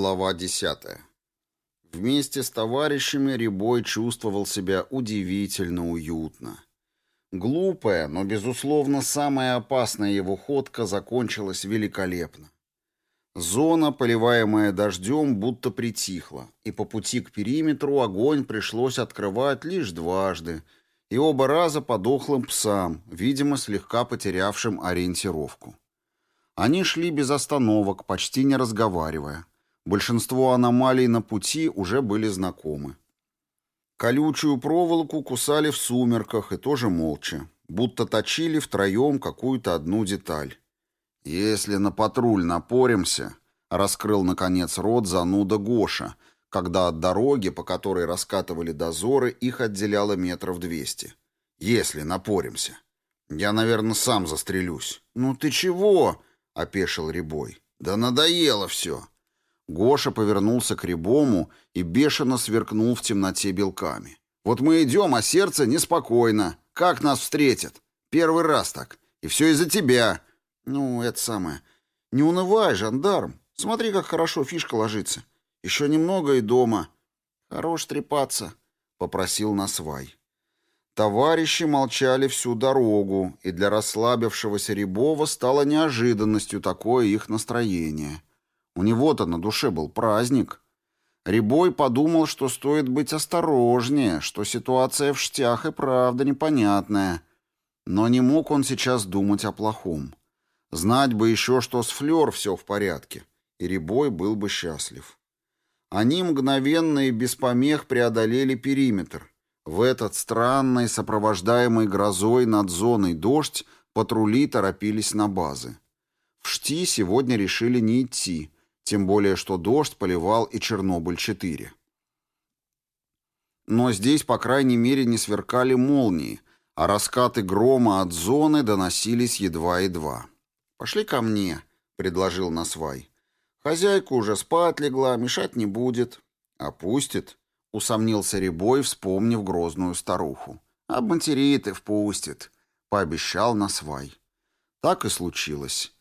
Глава 10. Вместе с товарищами Рябой чувствовал себя удивительно уютно. Глупая, но, безусловно, самая опасная его ходка закончилась великолепно. Зона, поливаемая дождем, будто притихла, и по пути к периметру огонь пришлось открывать лишь дважды, и оба раза по дохлым псам, видимо, слегка потерявшим ориентировку. Они шли без остановок, почти не разговаривая. Большинство аномалий на пути уже были знакомы. Колючую проволоку кусали в сумерках и тоже молча, будто точили втроем какую-то одну деталь. «Если на патруль напоримся», — раскрыл, наконец, рот зануда Гоша, когда от дороги, по которой раскатывали дозоры, их отделяло метров двести. «Если напоримся. Я, наверное, сам застрелюсь». «Ну ты чего?» — опешил Рябой. «Да надоело все». Гоша повернулся к Рябому и бешено сверкнул в темноте белками. «Вот мы идем, а сердце неспокойно. Как нас встретят? Первый раз так. И все из-за тебя. Ну, это самое. Не унывай, жандарм. Смотри, как хорошо фишка ложится. Еще немного и дома. Хорош трепаться», — попросил Насвай. Товарищи молчали всю дорогу, и для расслабившегося Рябова стало неожиданностью такое их настроение — у него-то на душе был праздник. Рябой подумал, что стоит быть осторожнее, что ситуация в штях и правда непонятная. Но не мог он сейчас думать о плохом. Знать бы еще, что с Флёр все в порядке, и Рябой был бы счастлив. Они мгновенно и без помех преодолели периметр. В этот странный, сопровождаемый грозой над зоной дождь, патрули торопились на базы. В Шти сегодня решили не идти, тем более что дождь поливал и Чернобыль-4. Но здесь, по крайней мере, не сверкали молнии, а раскаты грома от зоны доносились едва-едва. «Пошли ко мне», — предложил Насвай. «Хозяйка уже спать легла, мешать не будет». «Опустит», — усомнился Рябой, вспомнив грозную старуху. «Обматерит и впустит», — пообещал Насвай. Так и случилось.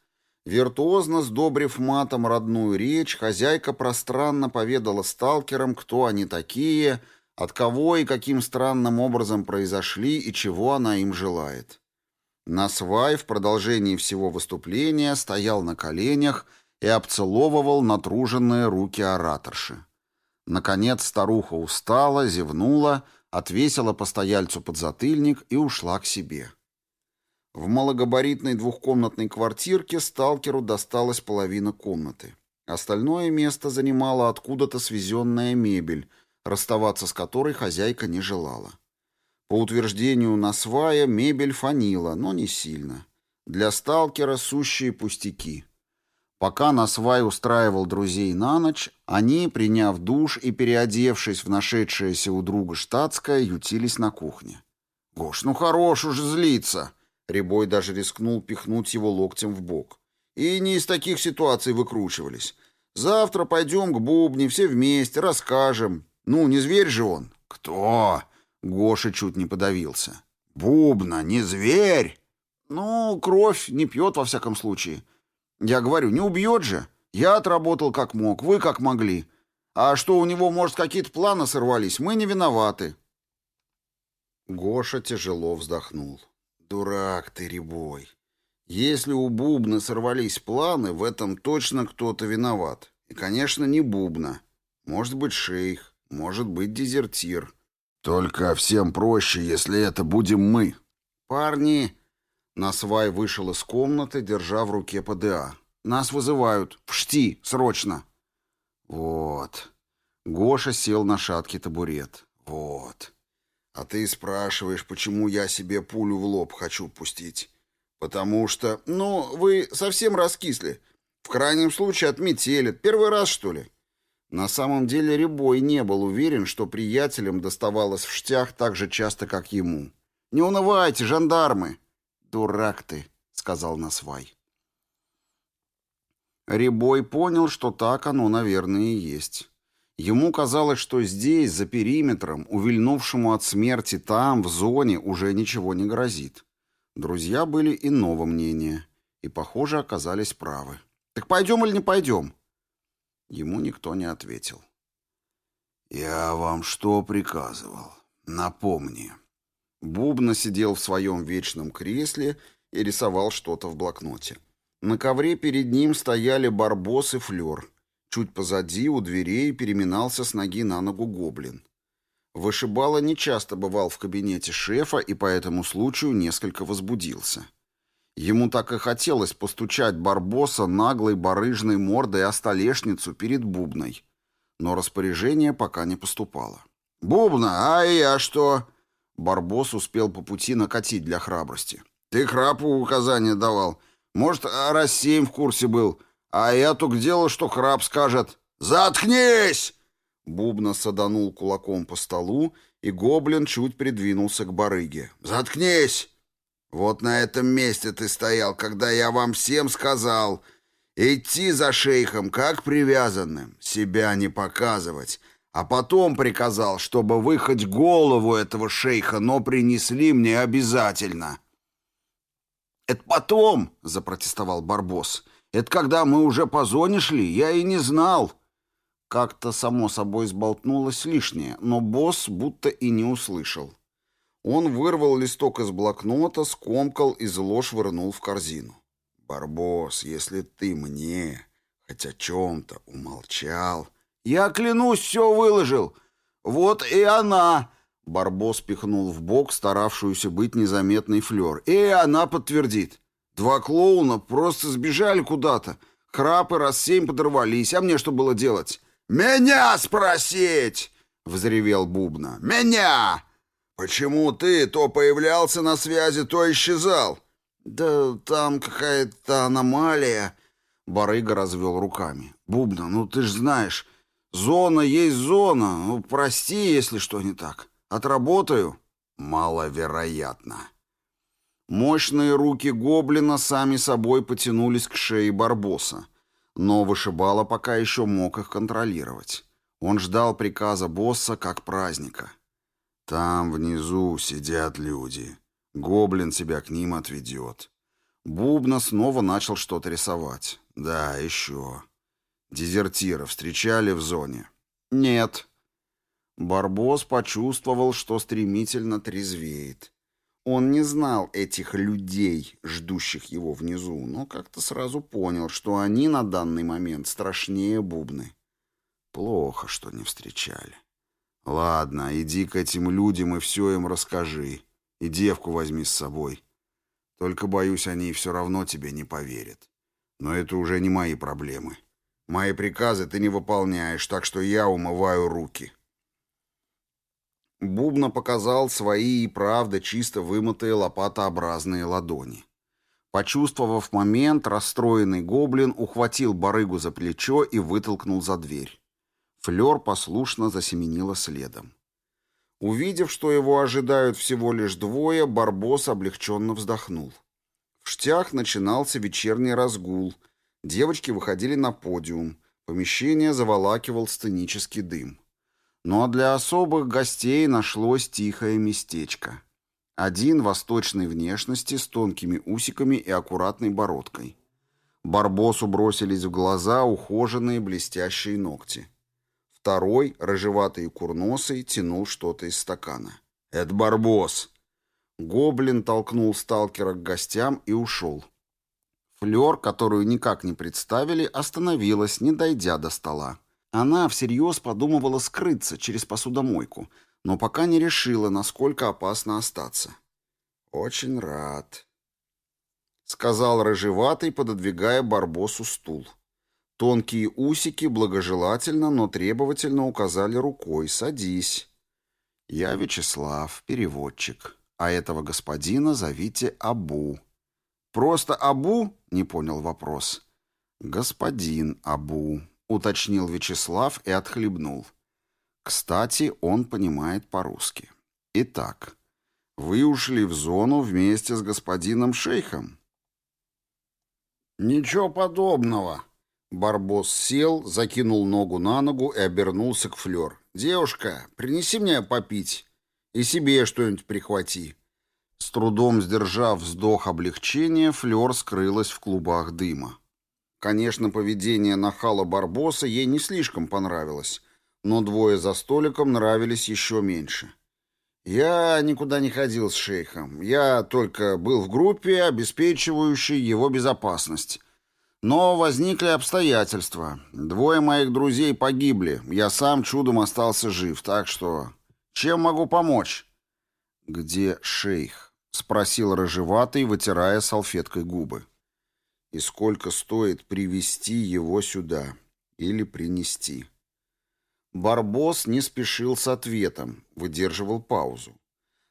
Виртуозно сдобрив матом родную речь, хозяйка пространно поведала сталкерам, кто они такие, от кого и каким странным образом произошли и чего она им желает. Насвай в продолжении всего выступления стоял на коленях и обцеловывал натруженные руки ораторши. Наконец старуха устала, зевнула, отвесила постояльцу подзатыльник и ушла к себе. В малогабаритной двухкомнатной квартирке сталкеру досталась половина комнаты. Остальное место занимала откуда-то свезенная мебель, расставаться с которой хозяйка не желала. По утверждению Насвая, мебель фанила, но не сильно. Для сталкера сущие пустяки. Пока Насвай устраивал друзей на ночь, они, приняв душ и переодевшись в нашедшееся у друга штатское, ютились на кухне. «Гош, ну хорош уже злиться!» Рябой даже рискнул пихнуть его локтем в бок. И не из таких ситуаций выкручивались. Завтра пойдем к Бубне, все вместе, расскажем. Ну, не зверь же он. Кто? Гоша чуть не подавился. Бубна, не зверь? Ну, кровь не пьет во всяком случае. Я говорю, не убьет же. Я отработал как мог, вы как могли. А что у него, может, какие-то планы сорвались, мы не виноваты. Гоша тяжело вздохнул. Дурак ты, Рябой. Если у Бубна сорвались планы, в этом точно кто-то виноват. И, конечно, не Бубна. Может быть, шейх, может быть, дезертир. Только всем проще, если это будем мы. Парни... Насвай вышел из комнаты, держа в руке ПДА. «Нас вызывают. В шти, срочно!» «Вот». Гоша сел на шаткий табурет. «Вот». А ты спрашиваешь, почему я себе пулю в лоб хочу пустить. Потому что, ну, вы совсем раскисли. В крайнем случае отметелят. Первый раз, что ли? На самом деле Рябой не был уверен, что приятелям доставалось в штях так же часто, как ему. «Не унывайте, жандармы!» «Дурак ты», — сказал Насвай. Рябой понял, что так оно, наверное, и есть. Ему казалось, что здесь, за периметром, увильнувшему от смерти там, в зоне, уже ничего не грозит. Друзья были иного мнения и, похоже, оказались правы. «Так пойдем или не пойдем?» Ему никто не ответил. «Я вам что приказывал? Напомни». Бубна сидел в своем вечном кресле и рисовал что-то в блокноте. На ковре перед ним стояли барбос и флер. Чуть позади, у дверей, переминался с ноги на ногу гоблин. Вышибала нечасто бывал в кабинете шефа и по этому случаю несколько возбудился. Ему так и хотелось постучать Барбоса наглой барыжной мордой о столешницу перед Бубной. Но распоряжение пока не поступало. «Бубна, а я что?» Барбос успел по пути накатить для храбрости. «Ты храпу указания давал. Может, Рассеем в курсе был. А я только делал, что храп скажет. «Заткнись!» Бубна саданул кулаком по столу, и гоблин чуть придвинулся к барыге. «Заткнись! Вот на этом месте ты стоял, когда я вам всем сказал идти за шейхом, как привязанным, себя не показывать, а потом приказал, чтобы вы хоть голову этого шейха, но принесли мне обязательно». «Это потом», — запротестовал Барбос. «Это когда мы уже по зоне шли, я и не знал». Как-то само собой сболтнулось лишнее, но босс будто и не услышал. Он вырвал листок из блокнота, скомкал и зло швырнул в корзину. «Барбос, если ты мне хоть о чем-то умолчал...» «Я клянусь, все выложил! Вот и она!» Барбос пихнул в бок старавшуюся быть незаметной флёр. «И она подтвердит. Два клоуна просто сбежали куда-то. Храпы раз семь подорвались, а мне что было делать?» «Меня спросить!» — взревел Бубна. «Меня! Почему ты то появлялся на связи, то исчезал?» «Да там какая-то аномалия...» Барыга развел руками. «Бубна, ну ты ж знаешь, зона есть зона. Ну, прости, если что не так». Отработаю? Маловероятно. Мощные руки гоблина сами собой потянулись к шее Барбоса, но вышибала пока еще мог их контролировать. Он ждал приказа босса как праздника. Там внизу сидят люди. Гоблин тебя к ним отведет. Бубна снова начал что-то рисовать. Да, еще. Дезертира встречали в зоне? Нет, Барбос почувствовал, что стремительно трезвеет. Он не знал этих людей, ждущих его внизу, но как-то сразу понял, что они на данный момент страшнее бубны. Плохо, что не встречали. Ладно, иди к этим людям и все им расскажи. И девку возьми с собой. Только, боюсь, они все равно тебе не поверят. Но это уже не мои проблемы. Мои приказы ты не выполняешь, так что я умываю руки. Бубна показал свои и правда чисто вымытые лопатообразные ладони. Почувствовав момент, расстроенный гоблин ухватил барыгу за плечо и вытолкнул за дверь. Флёр послушно засеменила следом. Увидев, что его ожидают всего лишь двое, Барбос облегченно вздохнул. В штях начинался вечерний разгул. Девочки выходили на подиум. Помещение заволакивал сценический дым. Но для особых гостей нашлось тихое местечко. Один восточной внешности с тонкими усиками и аккуратной бородкой. Барбосу бросились в глаза ухоженные блестящие ногти. Второй, рыжеватый и курносый, тянул что-то из стакана. «Это Барбос!» Гоблин толкнул сталкера к гостям и ушел. Флёр, которую никак не представили, остановилась, не дойдя до стола. Она всерьез подумывала скрыться через посудомойку, но пока не решила, насколько опасно остаться. «Очень рад», — сказал рыжеватый, пододвигая Барбосу стул. Тонкие усики благожелательно, но требовательно указали рукой «Садись». «Я Вячеслав, переводчик, а этого господина зовите Абу». «Просто Абу?» — не понял вопрос. «Господин Абу», — уточнил Вячеслав и отхлебнул. Кстати, он понимает по-русски. Итак, вы ушли в зону вместе с господином шейхом? Ничего подобного. Барбос сел, закинул ногу на ногу и обернулся к Флёр. «Девушка, принеси мне попить и себе что-нибудь прихвати». С трудом сдержав вздох облегчения, Флёр скрылась в клубах дыма. Конечно, поведение нахала Барбоса ей не слишком понравилось, но двое за столиком нравились еще меньше. «Я никуда не ходил с шейхом. Я только был в группе, обеспечивающей его безопасность. Но возникли обстоятельства. Двое моих друзей погибли. Я сам чудом остался жив, так что... Чем могу помочь?» «Где шейх?» — спросил рыжеватый, вытирая салфеткой губы. «И сколько стоит привести его сюда? Или принести?» Барбос не спешил с ответом, выдерживал паузу.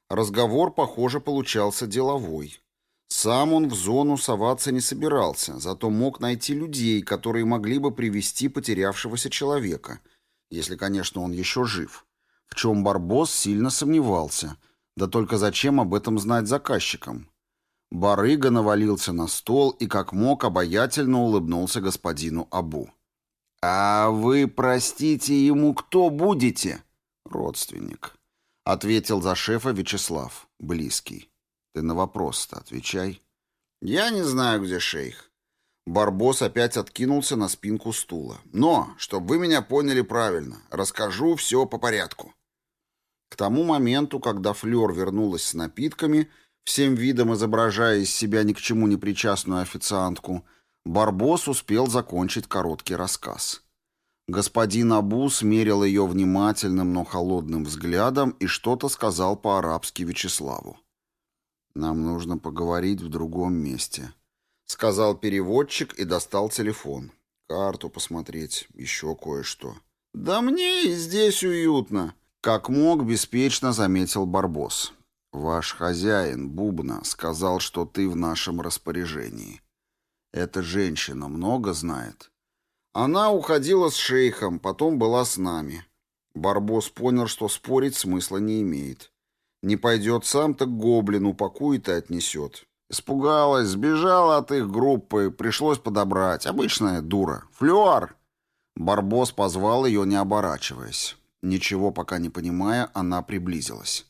Разговор, похоже, получался деловой. Сам он в зону соваться не собирался, зато мог найти людей, которые могли бы привести потерявшегося человека, если, конечно, он еще жив. В чем Барбос сильно сомневался. Да только зачем об этом знать заказчикам? Барыга навалился на стол и как мог обаятельно улыбнулся господину Абу. «А вы, простите, ему кто будете?» «Родственник», — ответил за шефа Вячеслав, близкий. «Ты на вопрос-то отвечай». «Я не знаю, где шейх». Барбос опять откинулся на спинку стула. «Но, чтобы вы меня поняли правильно, расскажу все по порядку». К тому моменту, когда Флёр вернулась с напитками, всем видом изображая из себя ни к чему не причастную официантку, Барбос успел закончить короткий рассказ. Господин Абу смерил ее внимательным, но холодным взглядом и что-то сказал по-арабски Вячеславу. «Нам нужно поговорить в другом месте», — сказал переводчик и достал телефон. «Карту посмотреть, еще кое-что». «Да мне и здесь уютно», — как мог беспечно заметил Барбос. «Ваш хозяин, Бубна, сказал, что ты в нашем распоряжении». Эта женщина много знает. Она уходила с шейхом, потом была с нами. Барбос понял, что спорить смысла не имеет. Не пойдет сам, так гоблин упакует и отнесет. Испугалась, сбежала от их группы, пришлось подобрать. Обычная дура. Флюар! Барбос позвал ее, не оборачиваясь. Ничего пока не понимая, она приблизилась.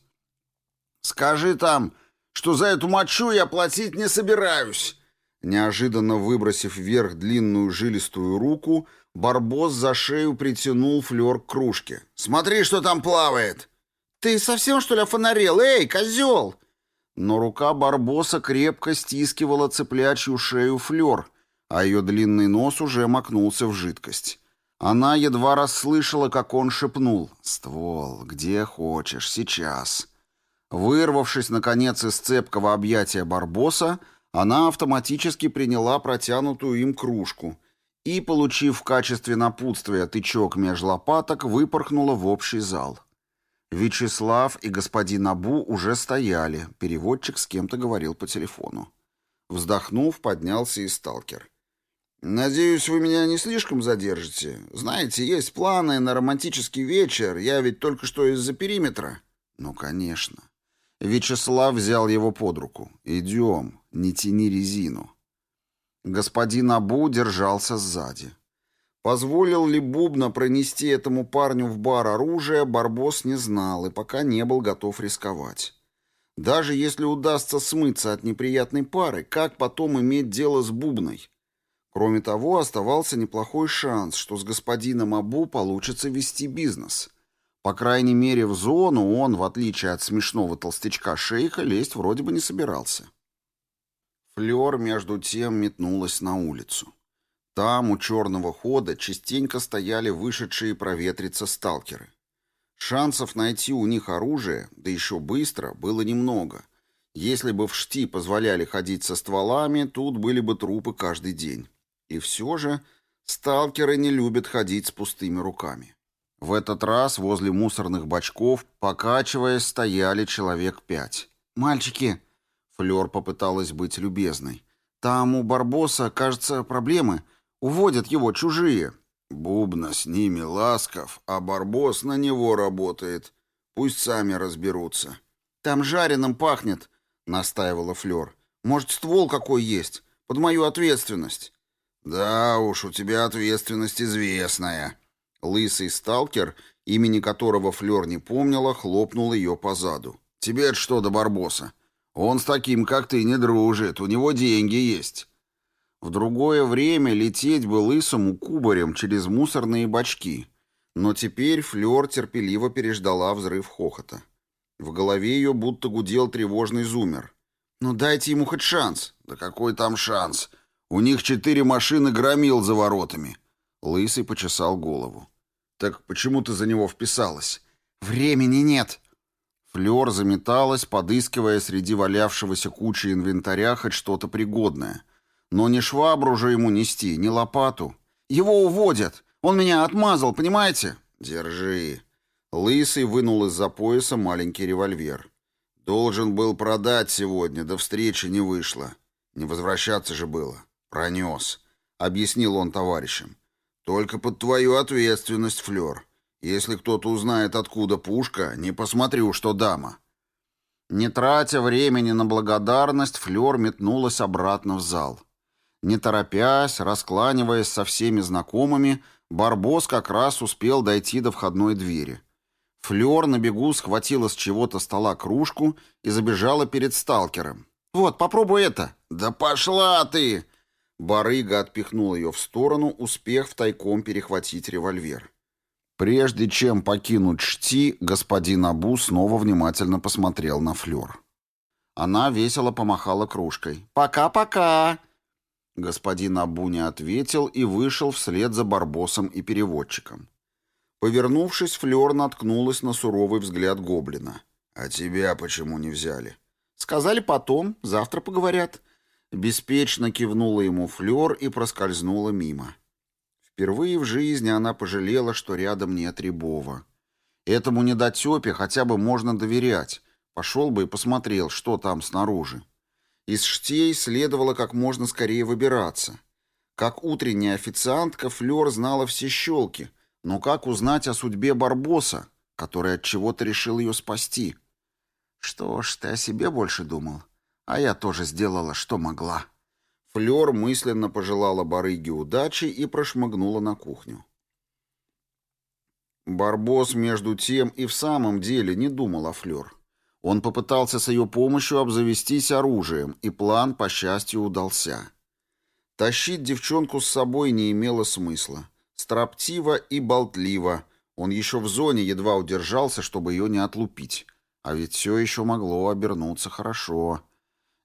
«Скажи там, что за эту мочу я платить не собираюсь!» Неожиданно выбросив вверх длинную жилистую руку, Барбос за шею притянул флер к кружке. «Смотри, что там плавает!» «Ты совсем, что ли, офонарел? Эй, козел!» Но рука Барбоса крепко стискивала цыплячью шею флер, а ее длинный нос уже макнулся в жидкость. Она едва расслышала, как он шепнул «Ствол, где хочешь, сейчас». Вырвавшись, наконец, из цепкого объятия Барбоса, она автоматически приняла протянутую им кружку и, получив в качестве напутствия тычок меж лопаток, выпорхнула в общий зал. Вячеслав и господин Абу уже стояли, переводчик с кем-то говорил по телефону. Вздохнув, поднялся и сталкер. «Надеюсь, вы меня не слишком задержите. Знаете, есть планы на романтический вечер, я ведь только что из-за периметра». «Ну, конечно». Вячеслав взял его под руку. «Идем, не тяни резину». Господин Абу держался сзади. Позволил ли Бубна пронести этому парню в бар оружие, Барбос не знал и пока не был готов рисковать. Даже если удастся смыться от неприятной пары, как потом иметь дело с Бубной? Кроме того, оставался неплохой шанс, что с господином Абу получится вести бизнес. По крайней мере, в зону он, в отличие от смешного толстячка-шейха, лезть вроде бы не собирался. Флёр, между тем, метнулась на улицу. Там, у черного хода, частенько стояли вышедшие проветриться сталкеры. Шансов найти у них оружие, да еще быстро, было немного. Если бы в шти позволяли ходить со стволами, тут были бы трупы каждый день. И все же сталкеры не любят ходить с пустыми руками. В этот раз возле мусорных бачков, покачиваясь, стояли человек пять. «Мальчики!» — Флёр попыталась быть любезной. «Там у Барбоса, кажется, проблемы. Уводят его чужие». «Бубна с ними ласков, а Барбос на него работает. Пусть сами разберутся». «Там жареным пахнет», — настаивала Флёр. «Может, ствол какой есть? Под мою ответственность». «Да уж, у тебя ответственность известная», Лысый сталкер, имени которого Флёр не помнила, хлопнул ее по заду. «Тебе что до Барбоса? Он с таким, как ты, не дружит, у него деньги есть». В другое время лететь бы лысому кубарем через мусорные бачки. Но теперь Флёр терпеливо переждала взрыв хохота. В голове ее будто гудел тревожный зумер. «Ну дайте ему хоть шанс». «Да какой там шанс? У них четыре машины громил за воротами». Лысый почесал голову. «Так почему ты за него вписалась?» «Времени нет». Флёр заметалась, подыскивая среди валявшегося кучи инвентаря хоть что-то пригодное. Но ни швабру же ему нести, ни лопату. «Его уводят! Он меня отмазал, понимаете?» «Держи». Лысый вынул из-за пояса маленький револьвер. «Должен был продать сегодня, до встречи не вышло. Не возвращаться же было. Пронес», — объяснил он товарищам. «Только под твою ответственность, Флёр. Если кто-то узнает, откуда пушка, не посмотрю, что дама». Не тратя времени на благодарность, Флёр метнулась обратно в зал. Не торопясь, раскланиваясь со всеми знакомыми, Барбос как раз успел дойти до входной двери. Флёр на бегу схватила с чего-то стола кружку и забежала перед сталкером. «Вот, попробуй это!» «Да пошла ты!» Барыга отпихнул ее в сторону, успев тайком перехватить револьвер. Прежде чем покинуть Шти, господин Абу снова внимательно посмотрел на Флёр. Она весело помахала кружкой. «Пока-пока!» Господин Абу не ответил и вышел вслед за Барбосом и переводчиком. Повернувшись, Флёр наткнулась на суровый взгляд гоблина. «А тебя почему не взяли?» «Сказали потом, завтра поговорят». Беспечно кивнула ему Флёр и проскользнула мимо. Впервые в жизни она пожалела, что рядом нет Рябова. Этому недотепе хотя бы можно доверять. Пошел бы и посмотрел, что там снаружи. Из штей следовало как можно скорее выбираться. Как утренняя официантка, Флёр знала все щелки, но как узнать о судьбе Барбоса, который от чего-то решил ее спасти? Что ж, ты о себе больше думал, а я тоже сделала, что могла. Флёр мысленно пожелала барыге удачи и прошмыгнула на кухню. Барбос, между тем, и в самом деле не думал о Флёр. Он попытался с ее помощью обзавестись оружием, и план, по счастью, удался. Тащить девчонку с собой не имело смысла. Строптиво и болтливо. Он еще в зоне едва удержался, чтобы ее не отлупить. А ведь все еще могло обернуться хорошо.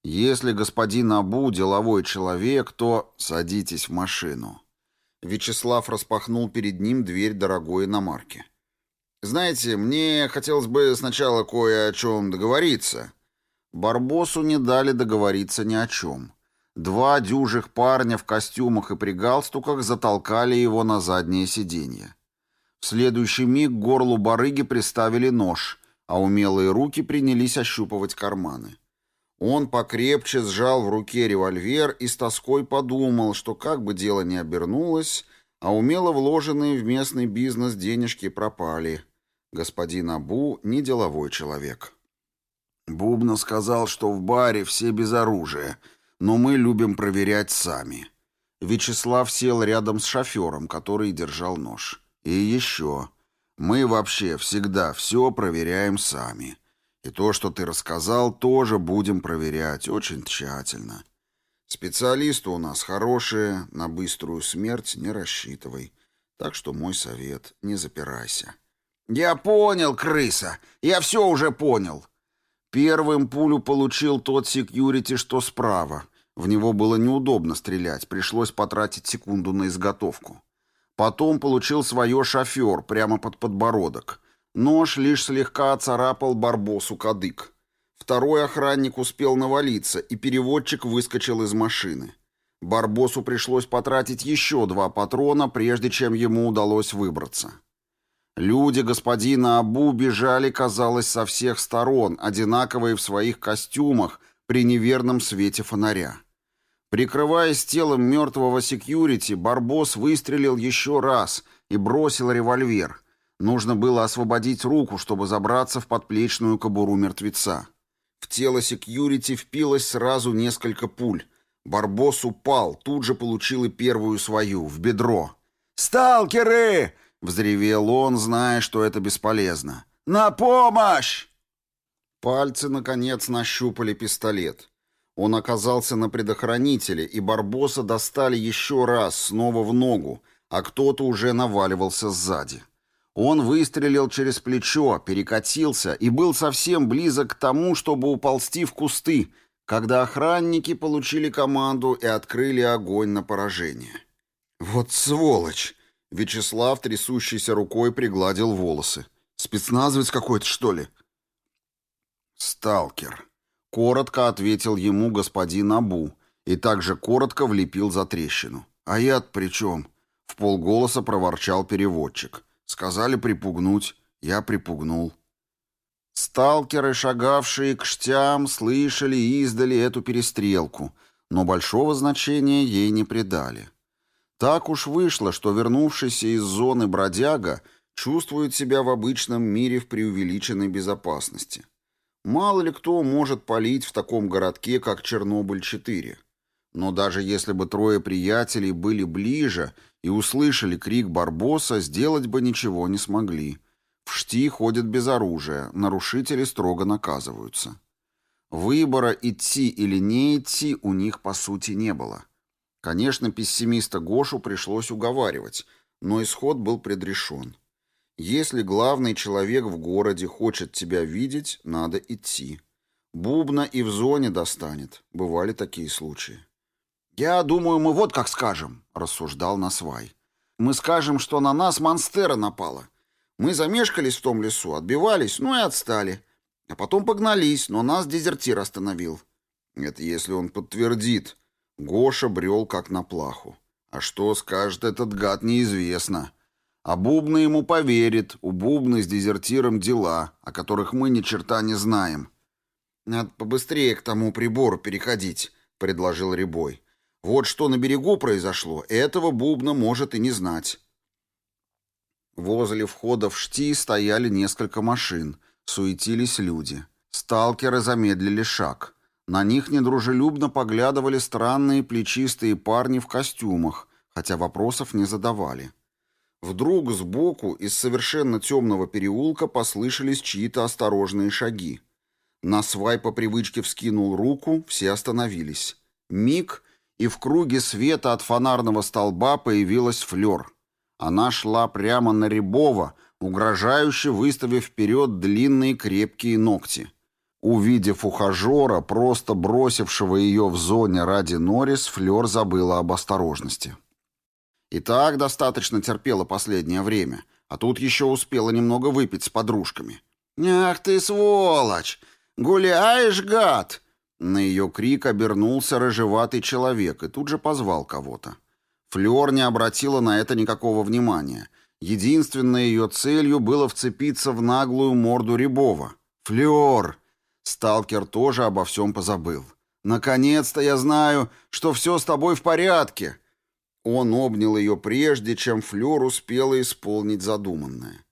Если господин Абу деловой человек, то садитесь в машину. Вячеслав распахнул перед ним дверь дорогой иномарки. Знаете, мне хотелось бы сначала кое о чем договориться. Барбосу не дали договориться ни о чем. Два дюжих парня в костюмах и при галстуках затолкали его на заднее сиденье. В следующий миг к горлу барыги приставили нож, а умелые руки принялись ощупывать карманы. Он покрепче сжал в руке револьвер и с тоской подумал, что как бы дело ни обернулось, а умело вложенные в местный бизнес денежки пропали. Господин Абу не деловой человек. Бубна сказал, что в баре все без оружия, но мы любим проверять сами. Вячеслав сел рядом с шофером, который держал нож. И еще. Мы вообще всегда все проверяем сами. И то, что ты рассказал, тоже будем проверять очень тщательно. Специалисты у нас хорошие, на быструю смерть не рассчитывай. Так что мой совет — не запирайся. Я понял, крыса. Я все уже понял. Первым пулю получил тот секьюрити, что справа. В него было неудобно стрелять, пришлось потратить секунду на изготовку. Потом получил свое шофер прямо под подбородок. Нож лишь слегка царапал Барбосу кадык. Второй охранник успел навалиться, и переводчик выскочил из машины. Барбосу пришлось потратить еще два патрона, прежде чем ему удалось выбраться. Люди господина Абу бежали, казалось, со всех сторон, одинаковые в своих костюмах, при неверном свете фонаря. Прикрываясь телом мертвого секьюрити, Барбос выстрелил еще раз и бросил револьвер — Нужно было освободить руку, чтобы забраться в подплечную кобуру мертвеца. В тело секьюрити впилось сразу несколько пуль. Барбос упал, тут же получил и первую свою, в бедро. «Сталкеры!» — взревел он, зная, что это бесполезно. «На помощь!» Пальцы, наконец, нащупали пистолет. Он оказался на предохранителе, и Барбоса достали еще раз, снова в ногу, а кто-то уже наваливался сзади. Он выстрелил через плечо, перекатился и был совсем близок к тому, чтобы уползти в кусты, когда охранники получили команду и открыли огонь на поражение. «Вот сволочь!» — Вячеслав, трясущейся рукой, пригладил волосы. «Спецназовец какой-то, что ли?» «Сталкер», — коротко ответил ему господин Абу и также коротко влепил за трещину. «А я-то при чем?» — в полголоса проворчал переводчик. «Сказали припугнуть. Я припугнул». Сталкеры, шагавшие к штям, слышали и издали эту перестрелку, но большого значения ей не придали. Так уж вышло, что вернувшийся из зоны бродяга чувствует себя в обычном мире в преувеличенной безопасности. Мало ли кто может палить в таком городке, как Чернобыль-4. Но даже если бы трое приятелей были ближе и услышали крик Барбоса, сделать бы ничего не смогли. В шти ходят без оружия, нарушители строго наказываются. Выбора идти или не идти у них по сути не было. Конечно, пессимиста Гошу пришлось уговаривать, но исход был предрешен. Если главный человек в городе хочет тебя видеть, надо идти. Бубна и в зоне достанет. Бывали такие случаи. «Я думаю, мы вот как скажем», — рассуждал Насвай. «Мы скажем, что на нас монстера напала. Мы замешкались в том лесу, отбивались, ну и отстали. А потом погнались, но нас дезертир остановил». Это если он подтвердит. Гоша брел как на плаху. А что скажет этот гад, неизвестно. А Бубна ему поверит, у Бубны с дезертиром дела, о которых мы ни черта не знаем. «Надо побыстрее к тому прибору переходить», — предложил Рябой. «Вот что на берегу произошло, этого Бубна может и не знать». Возле входа в шти стояли несколько машин, суетились люди. Сталкеры замедлили шаг. На них недружелюбно поглядывали странные плечистые парни в костюмах, хотя вопросов не задавали. Вдруг сбоку из совершенно темного переулка послышались чьи-то осторожные шаги. Насвай по привычке вскинул руку, все остановились. Миг, и в круге света от фонарного столба появилась флёр. Она шла прямо на Рябова, угрожающе выставив вперед длинные крепкие ногти. Увидев ухажера, просто бросившего ее в зоне ради Норрис, Флёр забыла об осторожности. И так достаточно терпела последнее время, а тут еще успела немного выпить с подружками. «Ах ты, сволочь! Гуляешь, гад!» На ее крик обернулся рыжеватый человек и тут же позвал кого-то. Флёр не обратила на это никакого внимания. Единственной ее целью было вцепиться в наглую морду Рябова. «Флёр!» Сталкер тоже обо всем позабыл. «Наконец-то я знаю, что все с тобой в порядке!» Он обнял ее прежде, чем Флёр успела исполнить задуманное.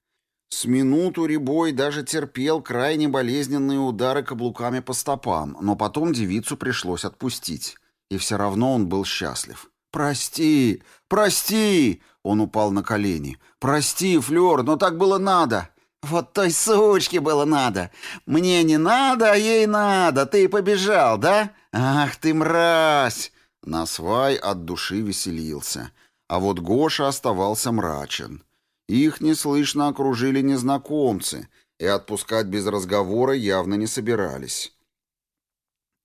С минуту Рябой даже терпел крайне болезненные удары каблуками по стопам, но потом девицу пришлось отпустить. И все равно он был счастлив. «Прости! Прости!» Он упал на колени. «Прости, Флёр, но так было надо!» «Вот той сучке было надо! Мне не надо, а ей надо! Ты побежал, да? Ах ты мразь!» Насвай от души веселился, а вот Гоша оставался мрачен. Их неслышно окружили незнакомцы, и отпускать без разговора явно не собирались.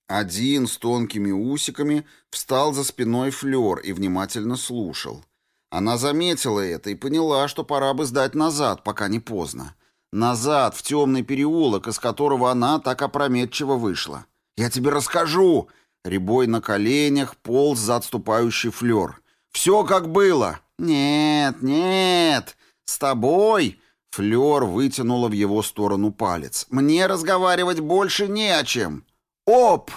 Один с тонкими усиками встал за спиной Флёр и внимательно слушал. Она заметила это и поняла, что пора бы сдать назад, пока не поздно. Назад, в темный переулок, из которого она так опрометчиво вышла. «Я тебе расскажу!» Рябой на коленях полз за отступающий флер. «Все как было!» «Нет, нет! С тобой!» Флер вытянула в его сторону палец. «Мне разговаривать больше не о чем!» «Оп!»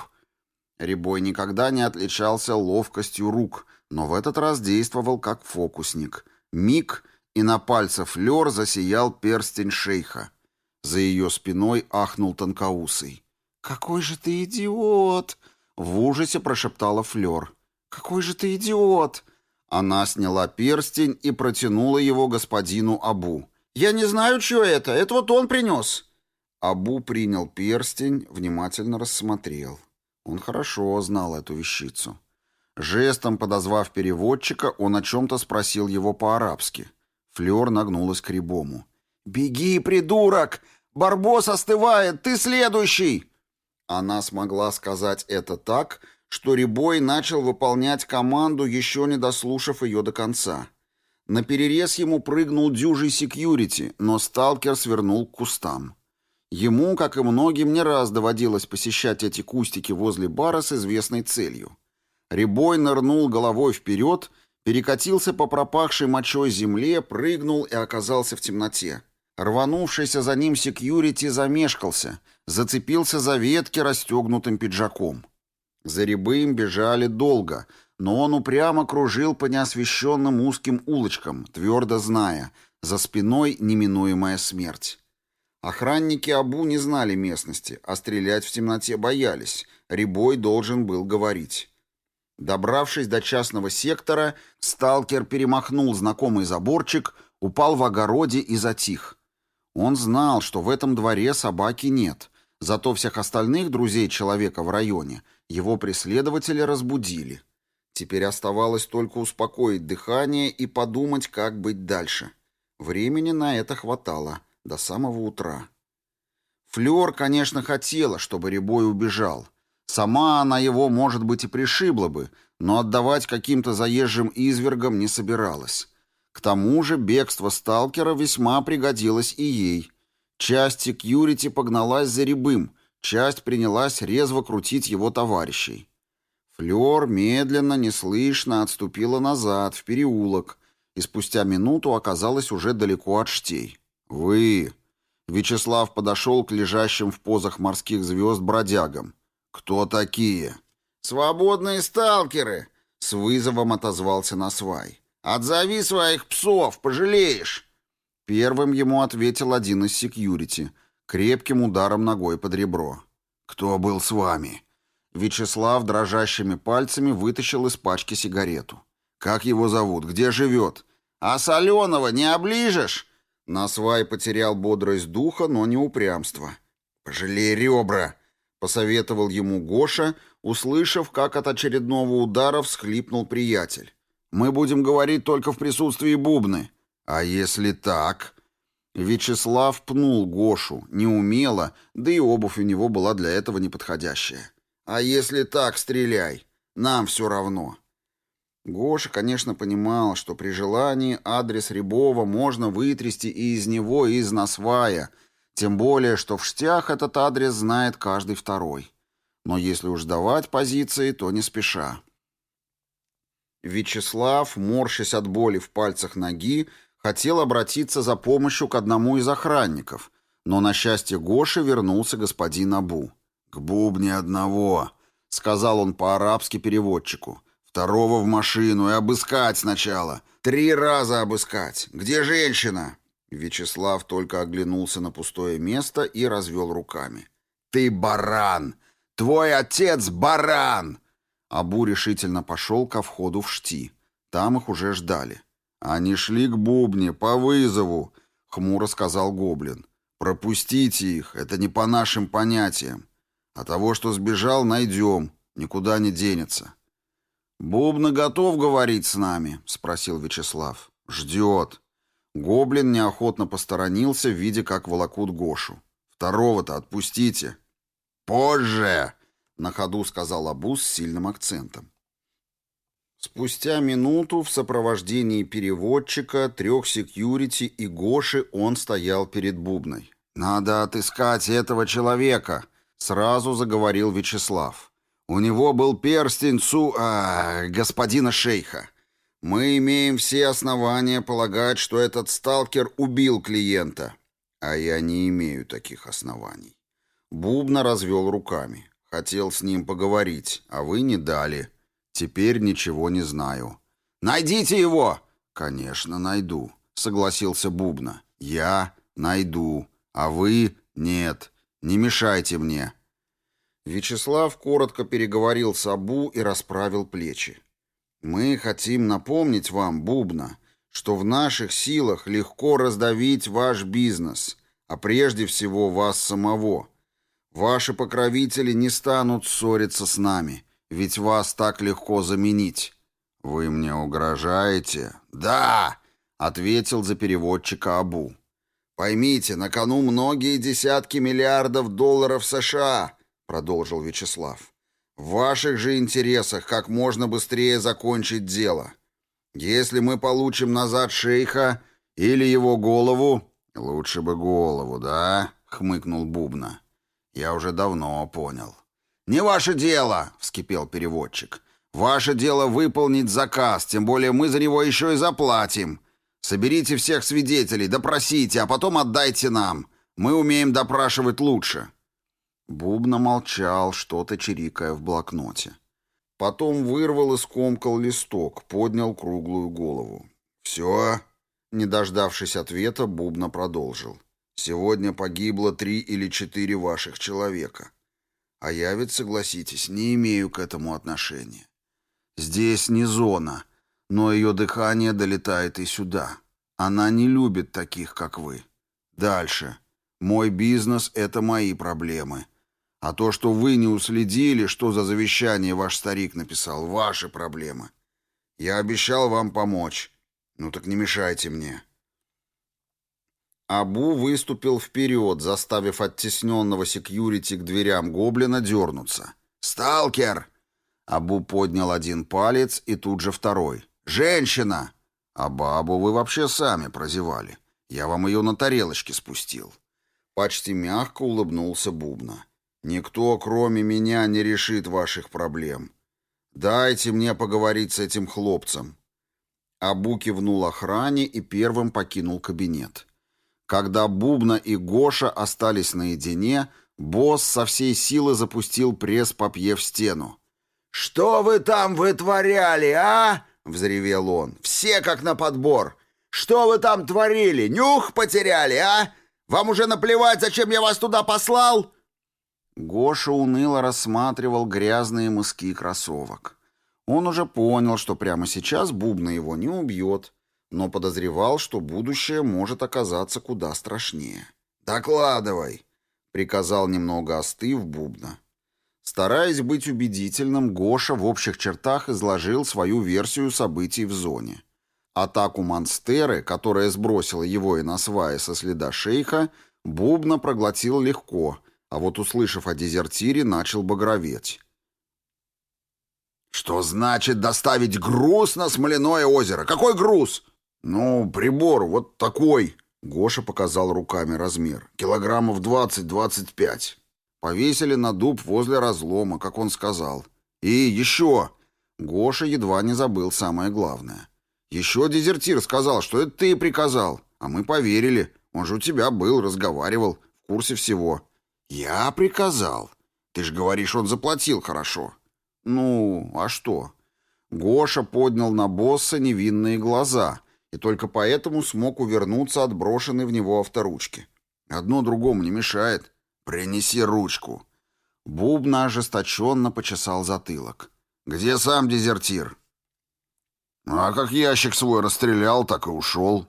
Рябой никогда не отличался ловкостью рук, но в этот раз действовал как фокусник. Миг, и на пальце Флер засиял перстень шейха. За ее спиной ахнул тонкоусый. «Какой же ты идиот!» В ужасе прошептала Флёр. «Какой же ты идиот!» Она сняла перстень и протянула его господину Абу. «Я не знаю, что это. Это вот он принес». Абу принял перстень, внимательно рассмотрел. Он хорошо знал эту вещицу. Жестом подозвав переводчика, он о чем-то спросил его по-арабски. Флёр нагнулась к Рябому. «Беги, придурок! Барбос остывает! Ты следующий!» Она смогла сказать это так, что Рябой начал выполнять команду, еще не дослушав ее до конца. На перерез ему прыгнул дюжий секьюрити, но сталкер свернул к кустам. Ему, как и многим, не раз доводилось посещать эти кустики возле бара с известной целью. Рябой нырнул головой вперед, перекатился по пропахшей мочой земле, прыгнул и оказался в темноте. Рванувшийся за ним секьюрити замешкался, зацепился за ветки расстегнутым пиджаком. За Рябым бежали долго, но он упрямо кружил по неосвещенным узким улочкам, твердо зная, за спиной неминуемая смерть. Охранники Абу не знали местности, а стрелять в темноте боялись. Рябой должен был говорить. Добравшись до частного сектора, сталкер перемахнул знакомый заборчик, упал в огороде и затих. Он знал, что в этом дворе собаки нет, зато всех остальных друзей человека в районе его преследователи разбудили. Теперь оставалось только успокоить дыхание и подумать, как быть дальше. Времени на это хватало, до самого утра. Флёр, конечно, хотела, чтобы Рябой убежал — Сама она его, может быть, и пришибла бы, но отдавать каким-то заезжим извергам не собиралась. К тому же бегство сталкера весьма пригодилось и ей. Часть секьюрити погналась за рябым, часть принялась резво крутить его товарищей. Флёр медленно, неслышно отступила назад, в переулок, и спустя минуту оказалась уже далеко от штей. «Вы...» Вячеслав подошел к лежащим в позах морских звезд бродягам. «Кто такие?» «Свободные сталкеры!» — с вызовом отозвался Насвай. «Отзови своих псов, пожалеешь!» Первым ему ответил один из секьюрити, крепким ударом ногой под ребро. «Кто был с вами?» Вячеслав дрожащими пальцами вытащил из пачки сигарету. «Как его зовут? Где живет?» «А соленого не оближешь?» Насвай потерял бодрость духа, но не упрямство. «Пожалей ребра!» — посоветовал ему Гоша, услышав, как от очередного удара всхлипнул приятель. «Мы будем говорить только в присутствии бубны». «А если так?» Вячеслав пнул Гошу, неумело, да и обувь у него была для этого неподходящая. «А если так, стреляй. Нам все равно». Гоша, конечно, понимал, что при желании адрес Рябова можно вытрясти и из него, и из Насвая — тем более, что в штях этот адрес знает каждый второй. Но если уж давать позиции, то не спеша. Вячеслав, морщась от боли в пальцах ноги, хотел обратиться за помощью к одному из охранников, но на счастье Гоши вернулся господин Абу. «К бубне одного», — сказал он по-арабски переводчику. «Второго в машину и обыскать сначала. Три раза обыскать. Где женщина?» Вячеслав только оглянулся на пустое место и развел руками. «Ты баран! Твой отец баран!» Абу решительно пошел ко входу в шти. Там их уже ждали. «Они шли к бубне, по вызову», — хмуро сказал Гоблин. «Пропустите их, это не по нашим понятиям. А того, что сбежал, найдем, никуда не денется». «Бубна готов говорить с нами?» — спросил Вячеслав. «Ждет». Гоблин неохотно посторонился, видя, как волокут Гошу. «Второго-то отпустите!» «Позже!» — на ходу сказал Абус с сильным акцентом. Спустя минуту в сопровождении переводчика, трех секьюрити и Гоши он стоял перед бубной. «Надо отыскать этого человека», — сразу заговорил Вячеслав. «У него был перстень су... А, господина шейха. Мы имеем все основания полагать, что этот сталкер убил клиента. А я не имею таких оснований. Бубна развел руками. Хотел с ним поговорить, а вы не дали. Теперь ничего не знаю. «Найдите его!» «Конечно, найду», — согласился Бубна. «Я найду, а вы нет. Не мешайте мне». Вячеслав коротко переговорил с Абу и расправил плечи. Мы хотим напомнить вам, Бубна, что в наших силах легко раздавить ваш бизнес, а прежде всего вас самого. Ваши покровители не станут ссориться с нами, ведь вас так легко заменить. Вы мне угрожаете? Да, ответил за переводчика Абу. Поймите, на кону многие десятки миллиардов долларов США, продолжил Вячеслав. В ваших же интересах как можно быстрее закончить дело. Если мы получим назад шейха или его голову, лучше бы голову, да? хмыкнул Бубна. Я уже давно понял. Не ваше дело, вскипел переводчик. Ваше дело выполнить заказ, тем более мы за него еще и заплатим. Соберите всех свидетелей, допросите, а потом отдайте нам. Мы умеем допрашивать лучше. Бубна молчал, что-то чирикая в блокноте. Потом вырвал и скомкал листок, поднял круглую голову. «Все?» Не дождавшись ответа, Бубна продолжил. «Сегодня погибло три или четыре ваших человека. А я ведь, согласитесь, не имею к этому отношения. Здесь не зона, но ее дыхание долетает и сюда. Она не любит таких, как вы. Дальше. Мой бизнес — это мои проблемы. А то, что вы не уследили, что за завещание ваш старик написал, ваши проблемы. Я обещал вам помочь. Ну так не мешайте мне». Абу выступил вперед, заставив оттесненного секьюрити к дверям гоблина дернуться. «Сталкер!» Абу поднял один палец и тут же второй. «Женщина!» «А бабу вы вообще сами прозевали. Я вам ее на тарелочке спустил». Почти мягко улыбнулся Бубна. Никто, кроме меня, не решит ваших проблем. Дайте мне поговорить с этим хлопцем». Абу кивнул охране и первым покинул кабинет. Когда Бубна и Гоша остались наедине, босс со всей силы запустил пресс-папье в стену. «Что вы там вытворяли, а?» — взревел он. «Все как на подбор! Что вы там творили? Нюх потеряли, а? Вам уже наплевать, зачем я вас туда послал?» Гоша уныло рассматривал грязные мыски кроссовок. Он уже понял, что прямо сейчас Бубна его не убьет, но подозревал, что будущее может оказаться куда страшнее. «Докладывай!» — приказал немного остыв Бубна. Стараясь быть убедительным, Гоша в общих чертах изложил свою версию событий в зоне. Атаку Монстеры, которая сбросила его и на свае со следа шейха, Бубна проглотил легко — а вот, услышав о дезертире, начал багроветь. «Что значит доставить груз на Смоляное озеро? Какой груз?» «Ну, прибор вот такой», — Гоша показал руками размер. «Килограммов двадцать-двадцать пять. Повесили на дуб возле разлома, как он сказал. И еще...» Гоша едва не забыл самое главное. «Еще дезертир сказал, что это ты приказал. А мы поверили. Он же у тебя был, разговаривал, в курсе всего. «Я приказал. Ты же говоришь, он заплатил хорошо». «Ну, а что?» Гоша поднял на босса невинные глаза и только поэтому смог увернуться от брошенной в него авторучки. «Одно другому не мешает. Принеси ручку». Бубна ожесточенно почесал затылок. «Где сам дезертир?» «А как ящик свой расстрелял, так и ушел».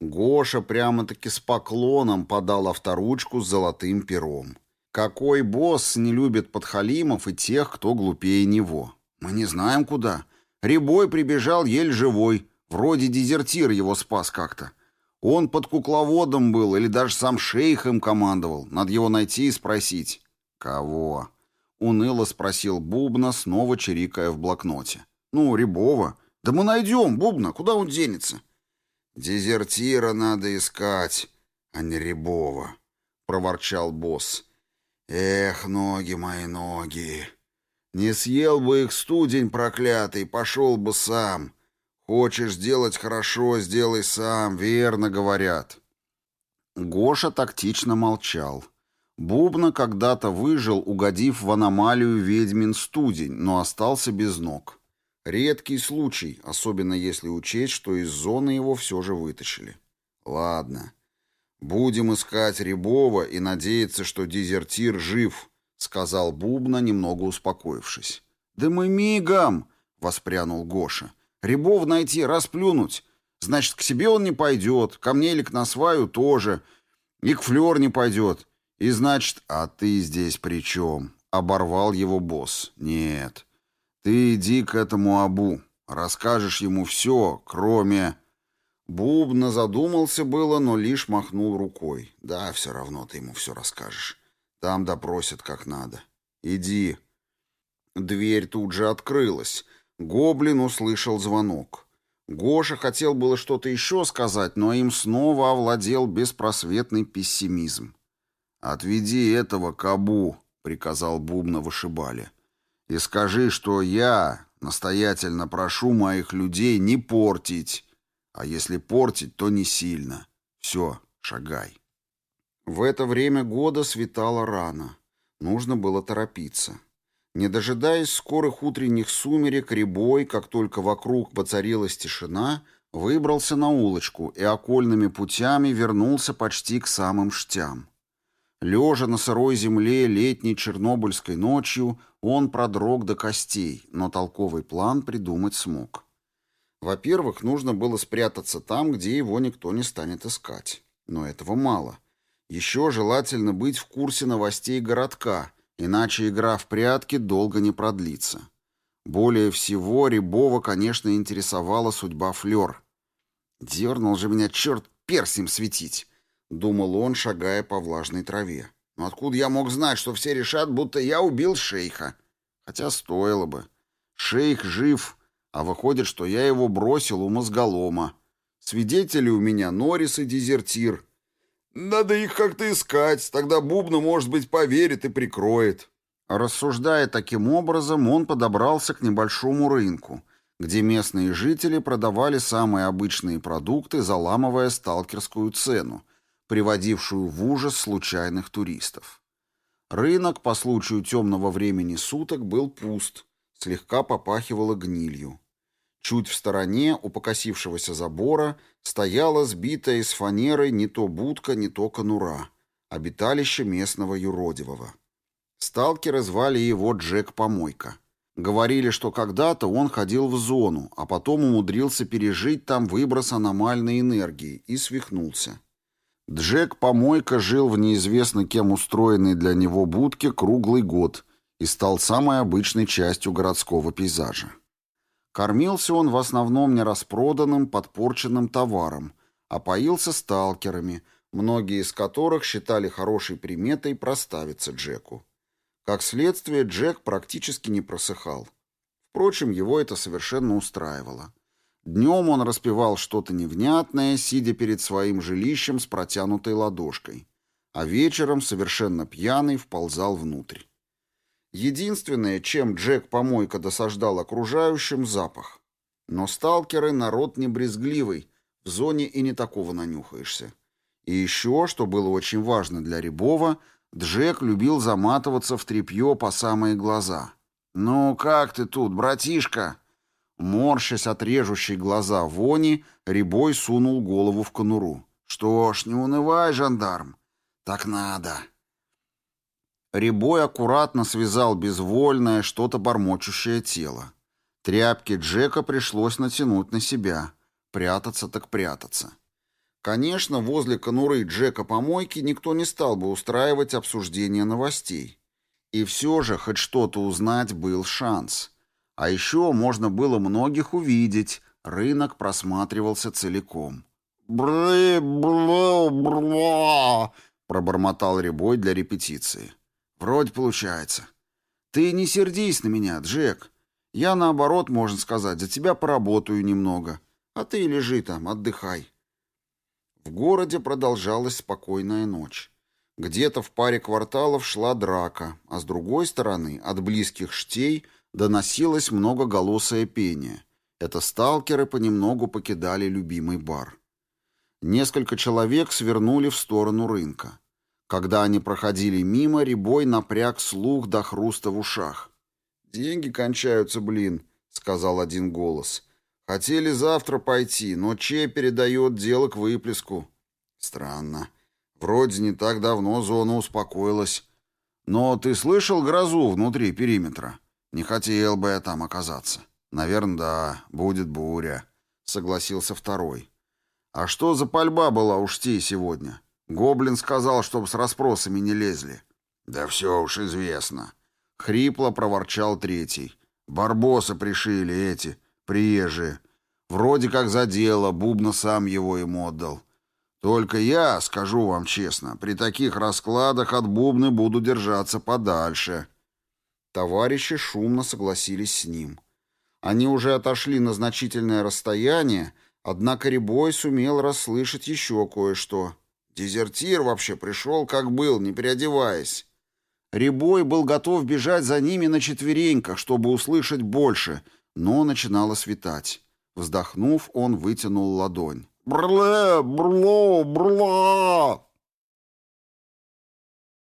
Гоша прямо-таки с поклоном подал авторучку с золотым пером. Какой босс не любит подхалимов и тех, кто глупее него? Мы не знаем куда. Рябой прибежал еле живой. Вроде дезертир его спас как-то. Он под кукловодом был или даже сам шейх им командовал. Надо его найти и спросить. «Кого?» — уныло спросил Бубна, снова чирикая в блокноте. «Ну, Рябова. Да мы найдем Бубна. Куда он денется?» «Дезертира надо искать, а не Рябова», — проворчал босс. «Эх, ноги мои, ноги! Не съел бы их студень проклятый, пошел бы сам. Хочешь сделать хорошо, сделай сам, верно говорят». Гоша тактично молчал. Бубна когда-то выжил, угодив в аномалию ведьмин студень, но остался без ног. Редкий случай, особенно если учесть, что из зоны его все же вытащили. Ладно. Будем искать Рябова и надеяться, что дезертир жив, сказал Бубна, немного успокоившись. Да мы мигом, воспрянул Гоша. Рябов найти, расплюнуть. Значит, к себе он не пойдет, ко мне или к Насваю тоже. И к Флёр не пойдет. И значит, а ты здесь при чем? Оборвал его босс. Нет. Ты иди к этому Абу. Расскажешь ему все, кроме... Бубна задумался было, но лишь махнул рукой. Да, все равно ты ему все расскажешь. Там допросят как надо. Иди. Дверь тут же открылась. Гоблин услышал звонок. Гоша хотел было что-то еще сказать, но им снова овладел беспросветный пессимизм. «Отведи этого кабу», — приказал Бубна вышибали. «И скажи, что я настоятельно прошу моих людей не портить, а если портить, то не сильно. Все, шагай». В это время года светало рано. Нужно было торопиться. Не дожидаясь скорых утренних сумерек, Рябой, как только вокруг воцарилась тишина, выбрался на улочку и окольными путями вернулся почти к самым штям. Лежа на сырой земле летней чернобыльской ночью, он продрог до костей, но толковый план придумать смог. Во-первых, нужно было спрятаться там, где его никто не станет искать. Но этого мало. Еще желательно быть в курсе новостей городка, иначе игра в прятки долго не продлится. Более всего Рябова, конечно, интересовала судьба Флёр. «Дернул же меня черт персем светить!» — думал он, шагая по влажной траве. «Но откуда я мог знать, что все решат, будто я убил шейха? Хотя стоило бы. Шейх жив, а выходит, что я его бросил у мозголома. Свидетели у меня Норрис и Дезертир. Надо их как-то искать, тогда Бубна, может быть, поверит и прикроет». Рассуждая таким образом, он подобрался к небольшому рынку, где местные жители продавали самые обычные продукты, заламывая сталкерскую цену, приводившую в ужас случайных туристов. Рынок по случаю темного времени суток был пуст, слегка попахивало гнилью. Чуть в стороне, у покосившегося забора, стояла сбитая из фанеры не то будка, не то конура, обиталище местного юродивого. Сталкеры звали его Джек-помойка. Говорили, что когда-то он ходил в зону, а потом умудрился пережить там выброс аномальной энергии и свихнулся. Джек-помойка жил в неизвестно кем устроенной для него будке круглый год и стал самой обычной частью городского пейзажа. Кормился он в основном нераспроданным, подпорченным товаром, а поился сталкерами, многие из которых считали хорошей приметой проставиться Джеку. Как следствие, Джек практически не просыхал. Впрочем, его это совершенно устраивало. Днем он распевал что-то невнятное, сидя перед своим жилищем с протянутой ладошкой, а вечером, совершенно пьяный, вползал внутрь. Единственное, чем Джек-помойка досаждал окружающим, — запах. Но сталкеры — народ не брезгливый, в зоне и не такого нанюхаешься. И еще, что было очень важно для Рябова, Джек любил заматываться в тряпье по самые глаза. «Ну как ты тут, братишка?» Морщась от режущей глаза вони, Рябой сунул голову в конуру. «Что ж, не унывай, жандарм. Так надо». Рябой аккуратно связал безвольное, что-то бормочущее тело. Тряпки Джека пришлось натянуть на себя. Прятаться так прятаться. Конечно, возле конуры Джека-помойки никто не стал бы устраивать обсуждение новостей. И все же хоть что-то узнать был шанс. А еще можно было многих увидеть, рынок просматривался целиком. «Бры-бла-бла!» — пробормотал Рябой для репетиции. Вроде получается. Ты не сердись на меня, Джек. Я, наоборот, можно сказать, за тебя поработаю немного. А ты лежи там, отдыхай. В городе продолжалась спокойная ночь. Где-то в паре кварталов шла драка, а с другой стороны, от близких штей, доносилось многоголосое пение. Это сталкеры понемногу покидали любимый бар. Несколько человек свернули в сторону рынка. Когда они проходили мимо, Рябой напряг слух до хруста в ушах. «Деньги кончаются, блин», — сказал один голос. «Хотели завтра пойти, но Че передает дело к выплеску». «Странно. Вроде не так давно зона успокоилась. Но ты слышал грозу внутри периметра? Не хотел бы я там оказаться». «Наверное, да, будет буря», — согласился второй. «А что за пальба была у Шти сегодня?» Гоблин сказал, чтоб с расспросами не лезли. Да все уж известно. Хрипло проворчал третий. Барбоса пришили эти, приезжие. Вроде как за дело, Бубна сам его им отдал. Только я, скажу вам честно, при таких раскладах от Бубны буду держаться подальше. Товарищи шумно согласились с ним. Они уже отошли на значительное расстояние, однако Рябой сумел расслышать еще кое-что. Дезертир вообще пришел, как был, не переодеваясь. Рябой был готов бежать за ними на четвереньках, чтобы услышать больше, но начинало светать. Вздохнув, он вытянул ладонь. «Брле! Брло! Брла!»